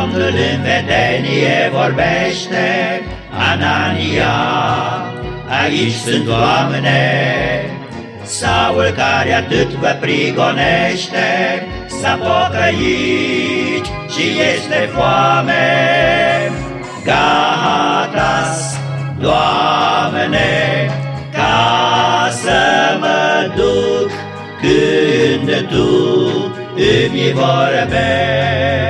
Domnul în vedenie vorbește, Anania, aici sunt oameni. Saul care atât vă prigonește, S-a pocăit și este foame. Gata-s, Doamne, ca să mă duc când Tu îmi vorbești.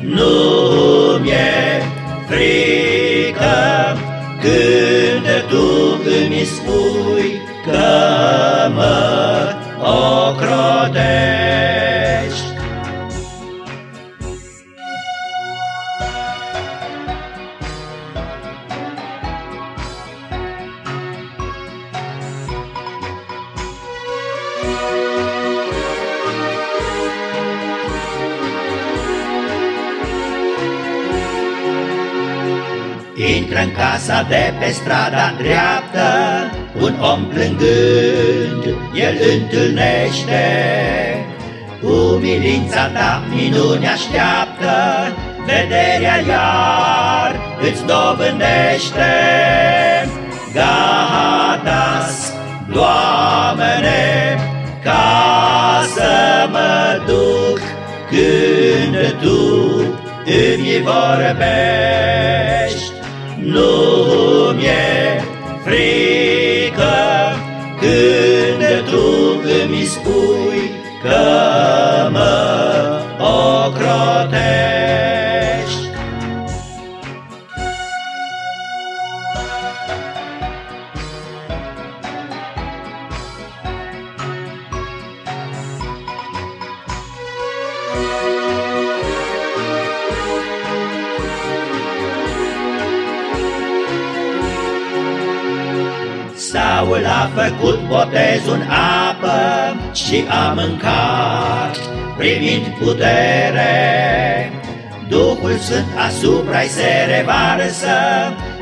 Nu mi-e frică când Tu îmi spui că mă ocrotești. Intră în casa de pe strada dreaptă, Un om plângând, el întâlnește. Umilința ta minune așteaptă, Vederea iar îți dobândește. Gata-s, Doamne, ca să mă duc Când Tu îmi vorbești. Nu mi-e frică când tu îmi spui că mă ocrotești. Saul a făcut botezul în apă și a mâncat, primind putere. Duhul Sfânt asupra-i se revarsă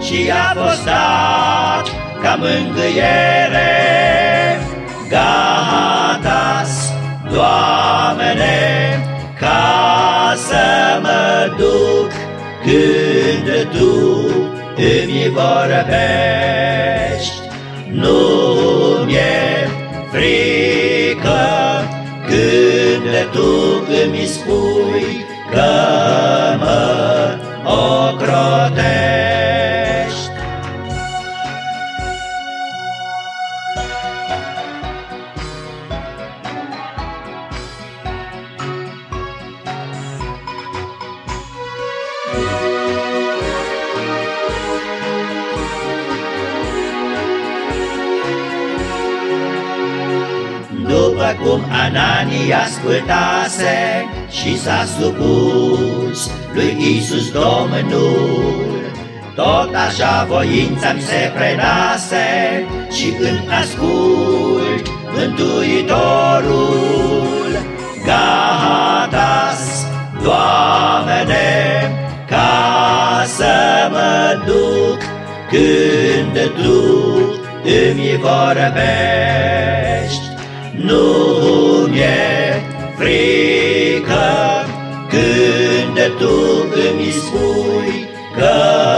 și a fost dat ca mângâiere. Gata-s, Doamne, ca să mă duc când Tu îmi vorbești. Nu După cum Anania ascultase și s-a supus lui Isus Domnul, tot așa voința-mi se predase și când ascult Mântuitorul, gata-s, Doamne, ca să mă duc când Tu îmi vorbești. Nu mi-e frică când tu îmi spui că